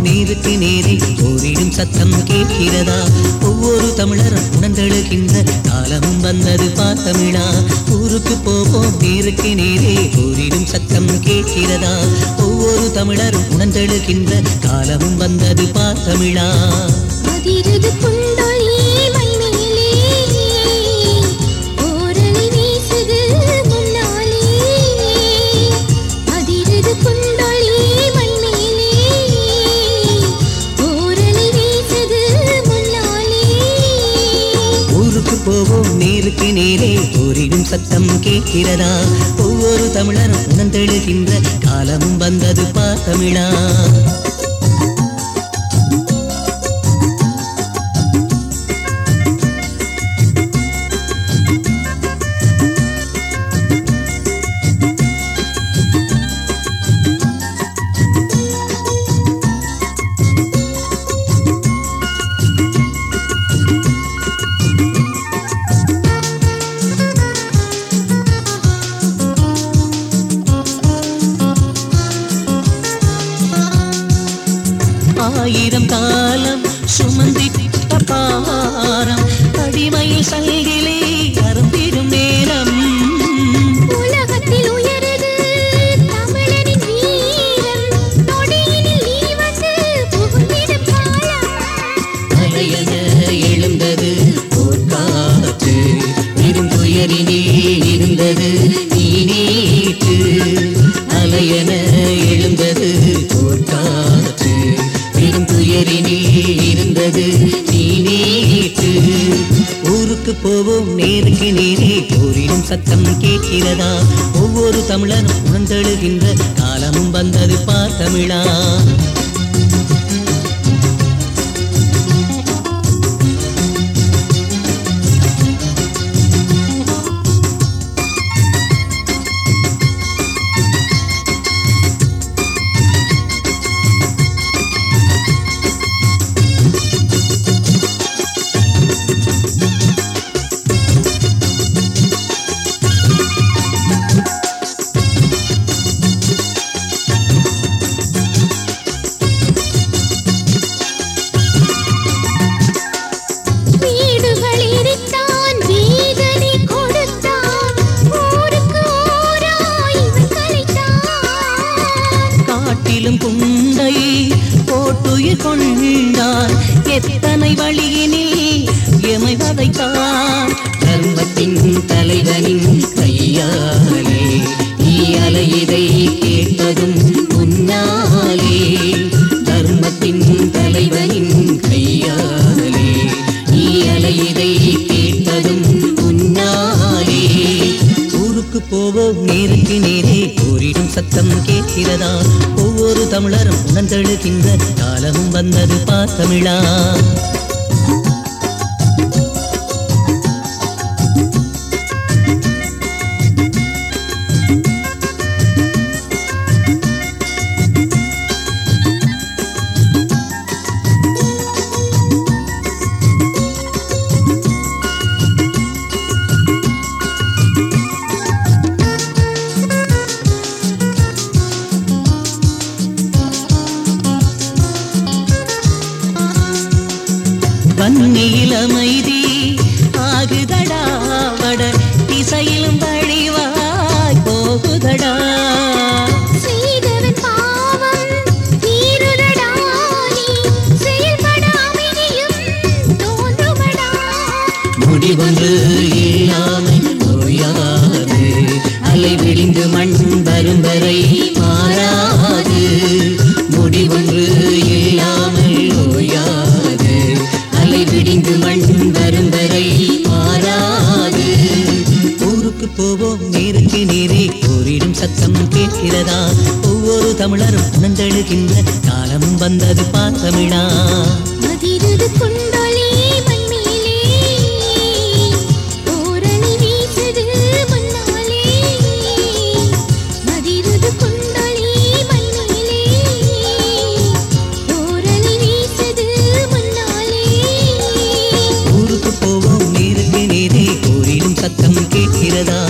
நேருக்கு நேரே போரிடும் சத்தம் கேட்கிறதா? ஒவ்வொரு தமிழரும் உணர்ந்தெழுகின்ற காலமும் வந்தது பார்த்தமிழா? ஊருக்கு போவோம் நேருக்கு நேரே போரிடும் சத்தம் கேட்கிறதா? ஒவ்வொரு தமிழரும் உணர்ந்தெழுகின்ற காலமும் வந்தது பார்த்தமிழா? அதிரது நேருக்கு நேரே ஓரிடும் சத்தம் கேட்கிறதா? ஒவ்வொரு தமிழரும் உணர்ந்தெழுகின்ற காலமும் வந்தது பார்த்தமிழா ஆயிரம் காலம் சுமந்திட்ட பாரம். அடிமையில் சல்கிலே அருந்திடும் நேரம். எழுந்தது போர்க்காற்று இருந்துயரினே இருந்தது நீ நீட்டு அலையென ஊருக்கு போவோம். நேருக்கு நேரே போரிடும் சத்தம் கேட்கிறதா? ஒவ்வொரு தமிழரும் உணர்ந்தெழுகின்ற காலமும் வந்தது பார்த்தமிழா உயிர் கொண்டார் எத்தனை வழியினில் எமை வதைத்தார் கர்மத்தின் தலைவனின் கையாலே நீ அலையிதை கேட்பதும் முன்னாலே போவோம் நேருக்கு நேரே போரிடும் சத்தம் கேட்கிறதா? ஒவ்வொரு தமிழரும் உணர்ந்தெழுகின்ற காலமும் வந்தது பார்த்தமிழா வன்னியில் அமைதி ஆகுதடா வட திசையிலும் வழிவாய் போகுதடா. முடிவொன்று இல்லாமல் ஓயாது அலை விழிந்து மண் வரும் வரை மாறாது போவோம் நேருக்கு நேரே ஓரிடும் சத்தம் கேட்கிறதா? ஒவ்வொரு தமிழரும் உணர்ந்தெழுகின்ற காலம் வந்தது பார்த்தமிழா அதிரது ஓரிடும் சத்தம் கேட்கிறதா?